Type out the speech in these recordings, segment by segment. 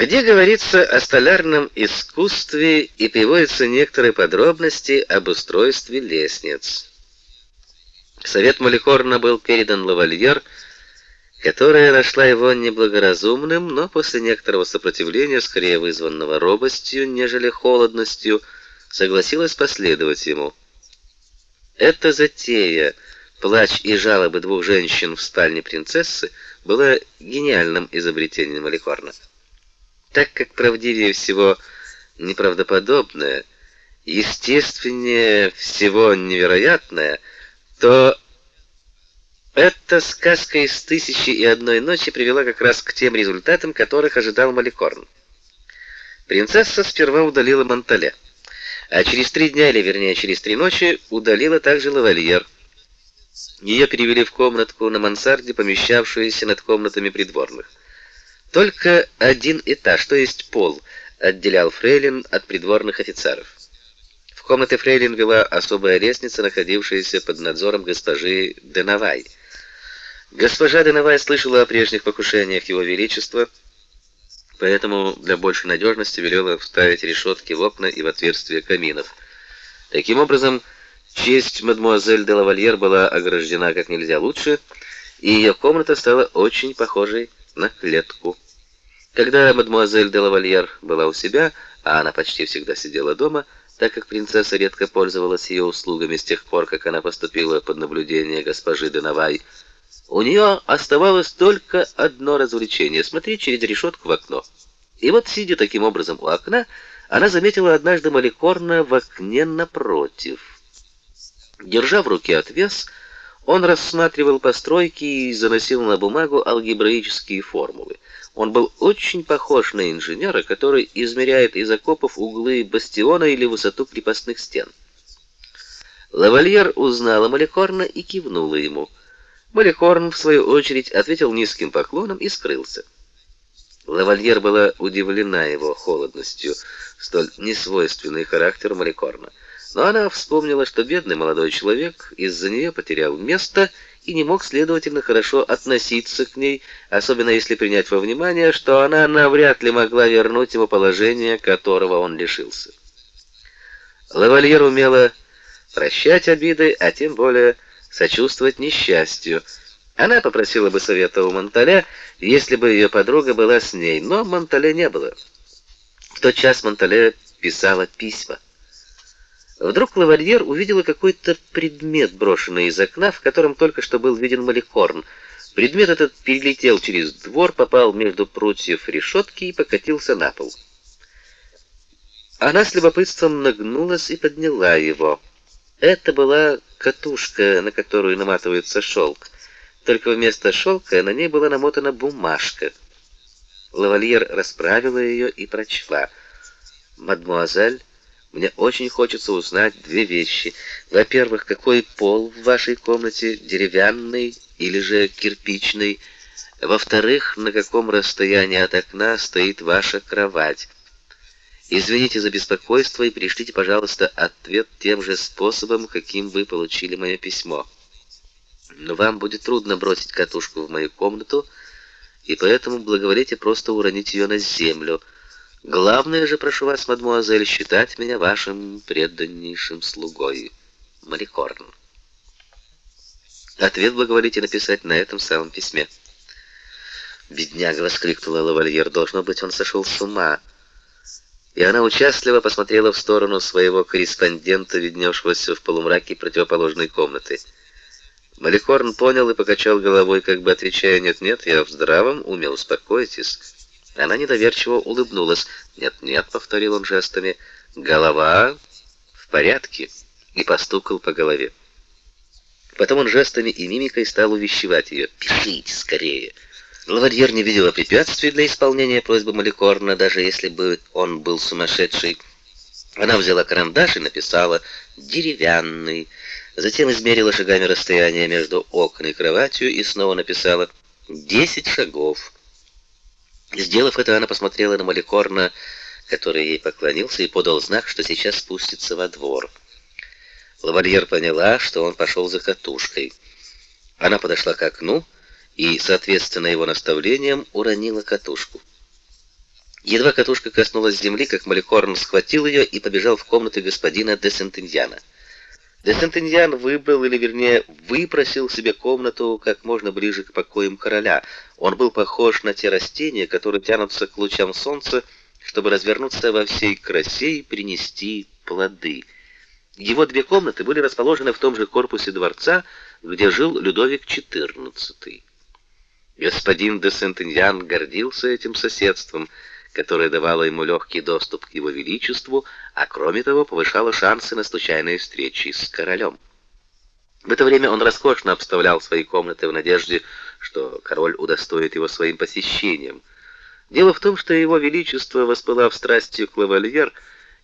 где говорится о столярном искусстве и приводятся некоторые подробности об устройстве лестниц. Совет Маликорна был передан лавальер, которая нашла его неблагоразумным, но после некоторого сопротивления, скорее вызванного робостью, нежели холодностью, согласилась последовать ему. Эта затея, плач и жалобы двух женщин в спальне принцессы, была гениальным изобретением Маликорна. Так как правдивее всего неправдоподобное, естественнее всего невероятное, то эта сказка из «Тысячи и одной ночи» привела как раз к тем результатам, которых ожидал Маликорн. Принцесса сперва удалила Монтале, а через три дня, или вернее через три ночи, удалила также лавальер. Ее перевели в комнатку на мансарде, помещавшуюся над комнатами придворных. Только один этаж, то есть пол, отделял фрейлин от придворных офицеров. В комнаты фрейлин вела особая лестница, находившаяся под надзором госпожи Денавай. Госпожа Денавай слышала о прежних покушениях его величества, поэтому для большей надежности велела вставить решетки в окна и в отверстия каминов. Таким образом, честь мадмуазель де лавальер была ограждена как нельзя лучше, и ее комната стала очень похожей на клетку. Когда мадмуазель де лавальер была у себя, а она почти всегда сидела дома, так как принцесса редко пользовалась ее услугами с тех пор, как она поступила под наблюдение госпожи Денавай, у нее оставалось только одно развлечение смотреть через решетку в окно. И вот сидя таким образом у окна, она заметила однажды Маликорна в окне напротив. Держа в руке отвес, он рассматривал постройки и заносил на бумагу алгебраические формулы. Он был очень похож на инженера, который измеряет из окопов углы бастиона или высоту крепостных стен. Лавальер узнала Маликорна и кивнула ему. Малихорн, в свою очередь, ответил низким поклоном и скрылся. Лавальер была удивлена его холодностью, столь несвойственной характеру Маликорна. Но она вспомнила, что бедный молодой человек из-за нее потерял место и не мог, следовательно, хорошо относиться к ней, особенно если принять во внимание, что она навряд ли могла вернуть ему положение, которого он лишился. Лавальер умела прощать обиды, а тем более сочувствовать несчастью. Она попросила бы совета у Монталя, если бы ее подруга была с ней, но Монталя не было. В тот час Монталя писала письма. Вдруг лавальер увидела какой-то предмет, брошенный из окна, в котором только что был виден Маликорн. Предмет этот перелетел через двор, попал между прутьев решетки и покатился на пол. Она с любопытством нагнулась и подняла его. Это была катушка, на которую наматывается шелк. Только вместо шелка на ней была намотана бумажка. Лавальер расправила ее и прочла: "Мадмуазель, мне очень хочется узнать две вещи. Во-первых, какой пол в вашей комнате, деревянный или же кирпичный? Во-вторых, на каком расстоянии от окна стоит ваша кровать?" Извините за беспокойство и пришлите, пожалуйста, ответ тем же способом, каким вы получили мое письмо. Но вам будет трудно бросить катушку в мою комнату, и поэтому благоволите просто уронить ее на землю. Главное же, прошу вас, мадмуазель, считать меня вашим преданнейшим слугой. Маликорн. Ответ благоволите написать на этом самом письме. Бедняга воскликнула лавальер, должно быть, он сошел с ума и она участливо посмотрела в сторону своего корреспондента, видневшегося в полумраке противоположной комнаты. Маликорн понял и покачал головой, как бы отвечая: "Нет-нет, я в здравом уме, успокойтесь". Она недоверчиво улыбнулась. "Нет-нет", повторил он жестами. "Голова в порядке" и постукал по голове. Потом он жестами и мимикой стал увещевать ее: "Пишите скорее". Лавальер не видела препятствий для исполнения просьбы Маликорна, даже если бы он был сумасшедший. Она взяла карандаш и написала «деревянный», затем измерила шагами расстояние между окном и кроватью и снова написала «десять шагов». Сделав это, она посмотрела на Маликорна, который ей поклонился и подал знак, что сейчас спустится во двор. Лавальер поняла, что он пошел за катушкой. Она подошла к окну и, соответственно его наставлениям, уронила катушку. Едва катушка коснулась земли, как Маликорн схватил ее и побежал в комнату господина де Сентеньяна. Де Сентеньян выбрал, или вернее, выпросил себе комнату как можно ближе к покоям короля. Он был похож на те растения, которые тянутся к лучам солнца, чтобы развернуться во всей красе и принести плоды. Его две комнаты были расположены в том же корпусе дворца, где жил Людовик XIV. Господин де Сентеньян гордился этим соседством, которое давало ему легкий доступ к его величеству, а кроме того повышало шансы на случайные встречи с королем. В это время он роскошно обставлял свои комнаты в надежде, что король удостоит его своим посещением. Дело в том, что его величество, воспылав страстью к лавальер,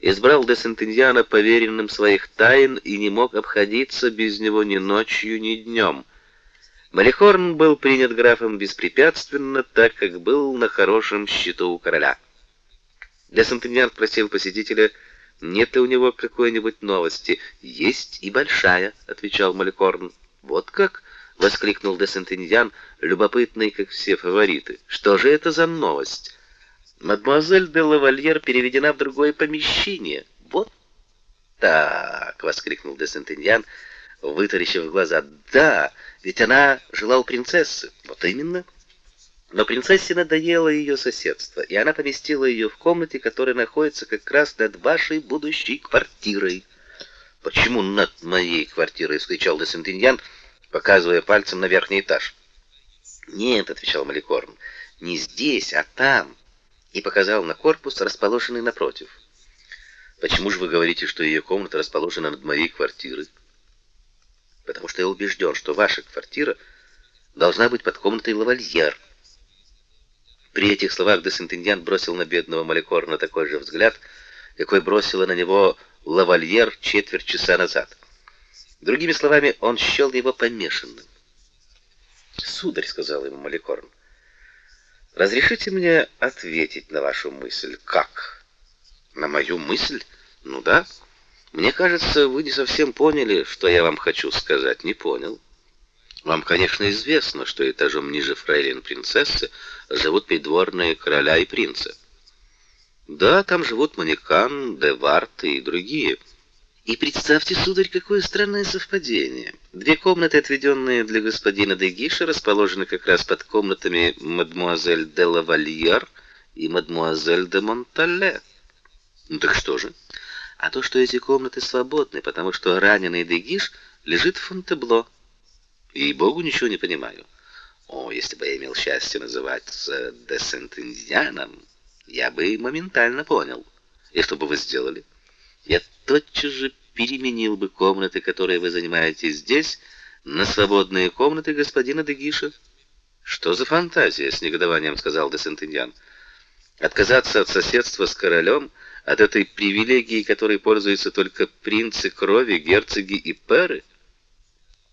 избрал де Сентеньяна поверенным своих тайн и не мог обходиться без него ни ночью, ни днем. Малихорн был принят графом беспрепятственно, так как был на хорошем счету у короля. Де Сентеньян спросил посетителя, нет ли у него какой-нибудь новости. Есть и большая, отвечал Малихорн. Вот как, воскликнул де Сентеньян, любопытный, как все фавориты. Что же это за новость? Мадемуазель де Лавальер переведена в другое помещение. Вот так, воскликнул де Сентеньян, вытаращив глаза. Да, ведь она жила у принцессы. Вот именно. Но принцессе надоело ее соседство, и она поместила ее в комнате, которая находится как раз над вашей будущей квартирой. Почему над моей квартирой, вскричал де Сентеньян, показывая пальцем на верхний этаж. Нет, отвечал Маликорн. Не здесь, а там. И показал на корпус, расположенный напротив. Почему же вы говорите, что ее комната расположена над моей квартирой? Потому что я убежден, что ваша квартира должна быть под комнатой лавальер. При этих словах де Сентеньян бросил на бедного Маликорна такой же взгляд, какой бросила на него лавальер четверть часа назад. Другими словами, он счел его помешанным. "Сударь", сказал ему Маликорн. "Разрешите мне ответить на вашу мысль, как? На мою мысль? Ну да. Мне кажется, вы не совсем поняли, что я вам хочу сказать. Не понял. Вам, конечно, известно, что этажом ниже фрейлин принцессы живут придворные короля и принца. Да, там живут Манекан, Деварт и другие. И представьте, сударь, какое странное совпадение. Две комнаты, отведенные для господина де Гиша, расположены как раз под комнатами мадмуазель де Лавальер и мадмуазель де Монтале. Ну так что же? А то, что эти комнаты свободны, потому что раненый Дегиш лежит в Фонтебло. И богу ничего не понимаю. О, если бы я имел счастье называться де Сент-Индианом, я бы моментально понял. И что бы вы сделали? Я тотчас же переменил бы комнаты, которые вы занимаете здесь, на свободные комнаты господина Дегиша. Что за фантазия, с негодованием сказал де Сент-Индиан. Отказаться от соседства с королем — от этой привилегии, которой пользуются только принцы крови, герцоги и пэры?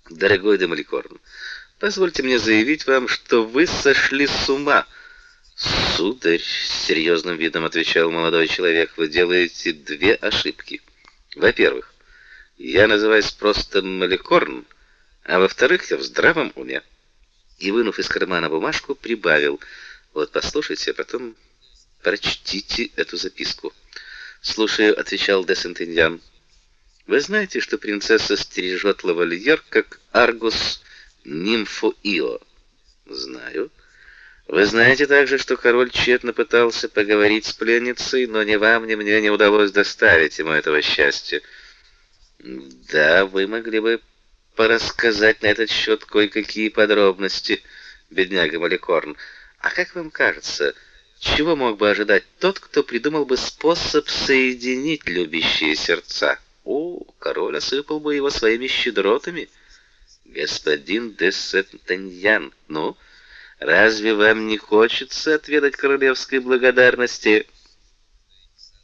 Дорогой Демаликорн, позвольте мне заявить вам, что вы сошли с ума. Сударь, с серьезным видом отвечал молодой человек, вы делаете две ошибки. Во-первых, я называюсь просто Маликорн, а во-вторых, я в здравом уме. И вынув из кармана бумажку, прибавил: "Вот послушайте, а потом прочтите эту записку". "Слушаю", отвечал де Сентеньян. "Вы знаете, что принцесса стережет лавальер, как Аргус нимфу Ио?" "Знаю". Вы знаете также, что король тщетно пытался поговорить с пленницей, но ни вам, ни мне не удалось доставить ему этого счастья. Да, вы могли бы порассказать на этот счет кое-какие подробности, бедняга Маликорн. А как вам кажется, чего мог бы ожидать тот, кто придумал бы способ соединить любящие сердца? О, король осыпал бы его своими щедротами. Господин де Сентеньян, ну, разве вам не хочется отведать королевской благодарности?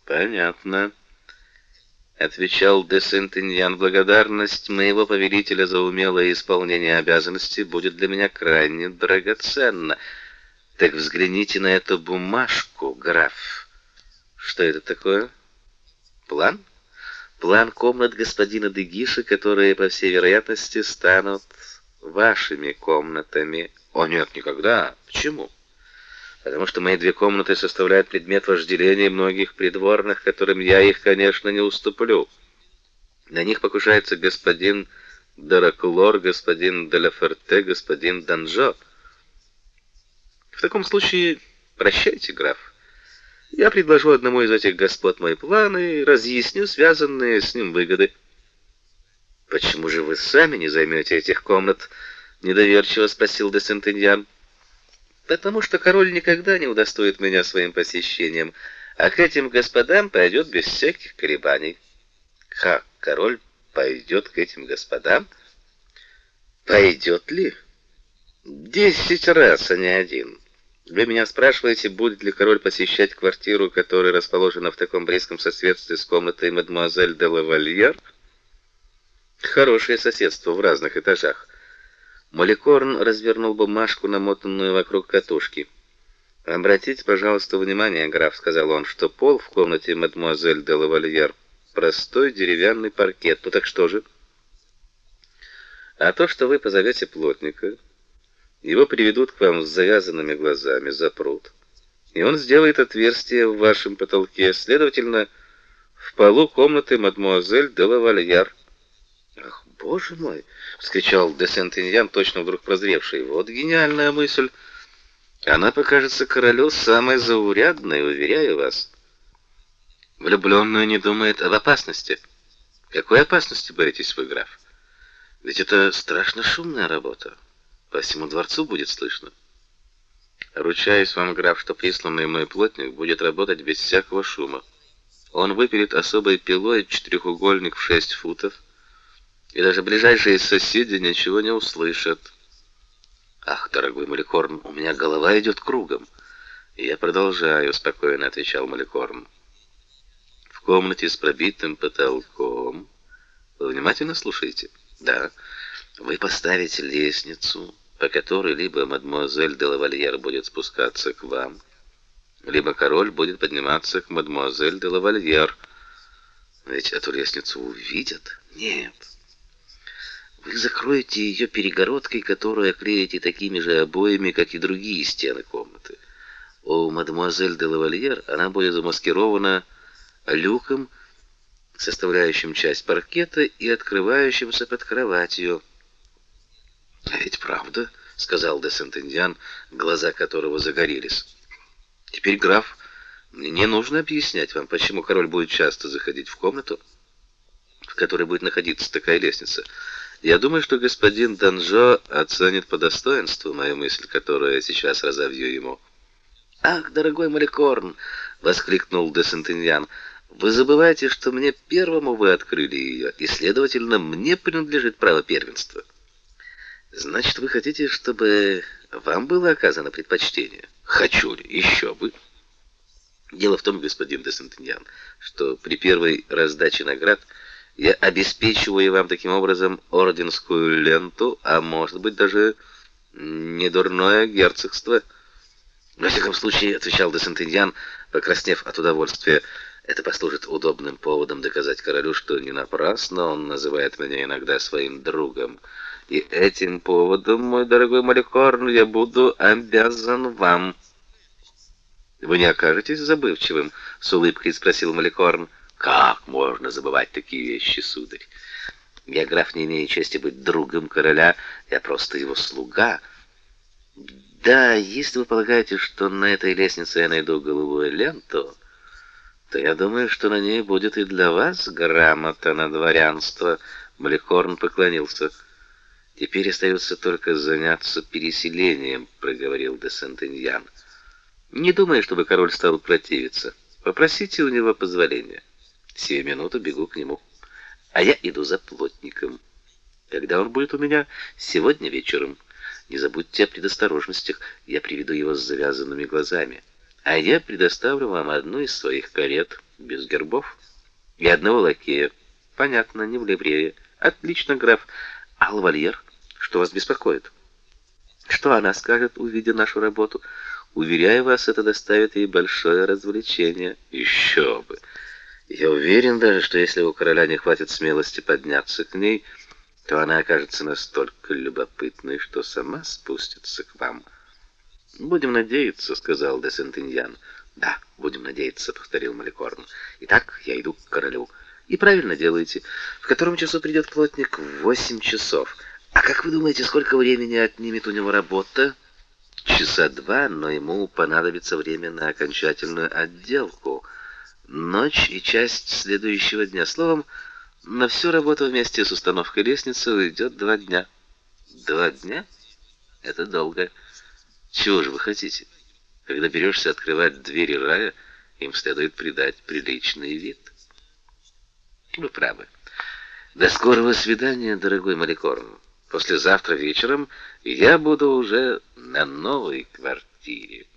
Понятно, отвечал де Сентеньян. Благодарность моего повелителя за умелое исполнение обязанностей будет для меня крайне драгоценна. Так взгляните на эту бумажку, граф. Что это такое? План? План комнат господина Дегиша, которые, по всей вероятности, станут вашими комнатами. О нет, никогда. Почему? потому что мои две комнаты составляют предмет вожделения многих придворных, которым я их, конечно, не уступлю. На них покушается господин Дараклор, господин Деляферте, господин Данжо. В таком случае прощайте, граф. Я предложу одному из этих господ мои планы и разъясню связанные с ним выгоды. Почему же вы сами не займете этих комнат? недоверчиво спросил де Сентеньян. Потому что король никогда не удостоит меня своим посещением, а к этим господам пойдет без всяких колебаний. Как король пойдет к этим господам? Пойдет ли? Десять раз, а не один. Вы меня спрашиваете, будет ли король посещать квартиру, которая расположена в таком близком соседстве с комнатой мадемуазель де Лавальер? Хорошее соседство в разных этажах. Маликорн развернул бумажку, намотанную вокруг катушки. Обратите, пожалуйста, внимание, граф, сказал он, что пол в комнате мадемуазель де Лавальер простой деревянный паркет. Ну так что же? А то, что вы позовете плотника, его приведут к вам с завязанными глазами, запрут. И он сделает отверстие в вашем потолке, следовательно, в полу комнаты мадемуазель де Лавальер. Ах, боже мой, вскричал де Сентеньян, точно вдруг прозревший. Вот гениальная мысль. Она покажется королю самой заурядной, уверяю вас. Влюбленный не думает об опасности. Какой опасности боитесь вы, граф? Ведь это страшно шумная работа. По всему дворцу будет слышно. Ручаюсь вам, граф, что присланный мной плотник будет работать без всякого шума. Он выпилит особой пилой четырехугольник в шесть футов, и даже ближайшие соседи ничего не услышат. Ах, дорогой Маликорн, у меня голова идет кругом. Я продолжаю, спокойно отвечал Маликорн. В комнате с пробитым потолком. Вы внимательно слушаете? Да. Вы поставите лестницу, по которой либо мадемуазель де Лавальер будет спускаться к вам, либо король будет подниматься к мадемуазель де Лавальер. Ведь эту лестницу увидят? Нет. Вы закроете ее перегородкой, которую оклеите такими же обоями, как и другие стены комнаты. У мадемуазель де Лавальер она будет замаскирована люком, составляющим часть паркета и открывающимся под кроватью. А ведь правда, сказал де Сентеньян, глаза которого загорелись. Теперь граф, мне не нужно объяснять вам, почему король будет часто заходить в комнату, в которой будет находиться такая лестница. Я думаю, что господин Данжо оценит по достоинству мою мысль, которую я сейчас разовью ему. Ах, дорогой Маликорн, воскликнул де Сентеньян. Вы забываете, что мне первому вы открыли ее, и, следовательно, мне принадлежит право первенства. Значит, вы хотите, чтобы вам было оказано предпочтение? Хочу ли? Еще бы. Дело в том, господин де Сентеньян, что при первой раздаче наград я обеспечиваю вам таким образом орденскую ленту, а может быть даже недурное герцогство. Во всяком случае, отвечал де Сентеньян, покраснев от удовольствия. Это послужит удобным поводом доказать королю, что не напрасно он называет меня иногда своим другом. И этим поводом, мой дорогой Маликорн, я буду обязан вам. Вы не окажетесь забывчивым, с улыбкой спросил Маликорн. Как можно забывать такие вещи, сударь? Я граф не имею чести быть другом короля, я просто его слуга. Да, если вы полагаете, что на этой лестнице я найду голубую ленту, то я думаю, что на ней будет и для вас грамота на дворянство. Маликорн поклонился. Теперь остается только заняться переселением, проговорил де Сентеньян. Не думаю, чтобы король стал противиться. Попросите у него позволения. Сию минуту бегу к нему. А я иду за плотником. Когда он будет у меня? Сегодня вечером. Не забудьте о предосторожностях. Я приведу его с завязанными глазами. А я предоставлю вам одну из своих карет без гербов и одного лакея. Понятно, не в ливрее. Отлично, граф. А лавальер, что вас беспокоит? Что она скажет, увидя нашу работу? Уверяю вас, это доставит ей большое развлечение. Еще бы. Я уверен даже, что если у короля не хватит смелости подняться к ней, то она окажется настолько любопытной, что сама спустится к вам. Будем надеяться, сказал де Сентеньян. Да, будем надеяться, повторил Маликорн. Итак, я иду к королю. И правильно делаете. В котором часу придет плотник? В восемь часов. А как вы думаете, сколько времени отнимет у него работа? Часа два, но ему понадобится время на окончательную отделку. Ночь и часть следующего дня. Словом, на всю работу вместе с установкой лестницы уйдет два дня. Два дня? Это долго. Чего же вы хотите? Когда берешься открывать двери рая, им следует придать приличный вид. Вы правы. До скорого свидания, дорогой Маликорн. Послезавтра вечером я буду уже на новой квартире.